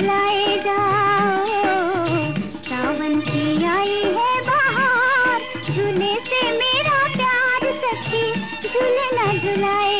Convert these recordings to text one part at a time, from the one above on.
झुलाए जाओ। सावन की आई है बाहर। झूले से मेरा प्यार सखी, झूले ना झुलाए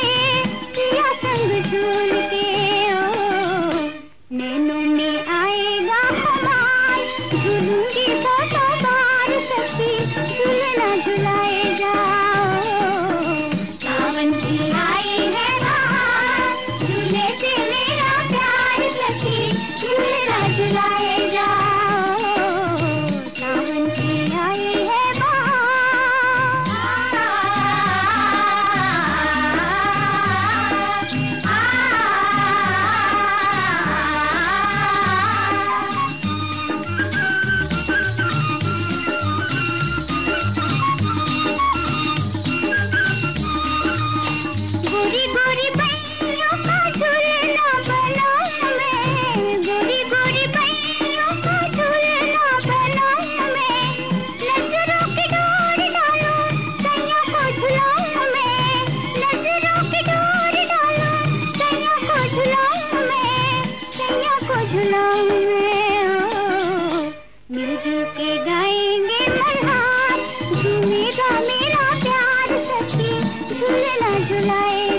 Yeah. बुलाए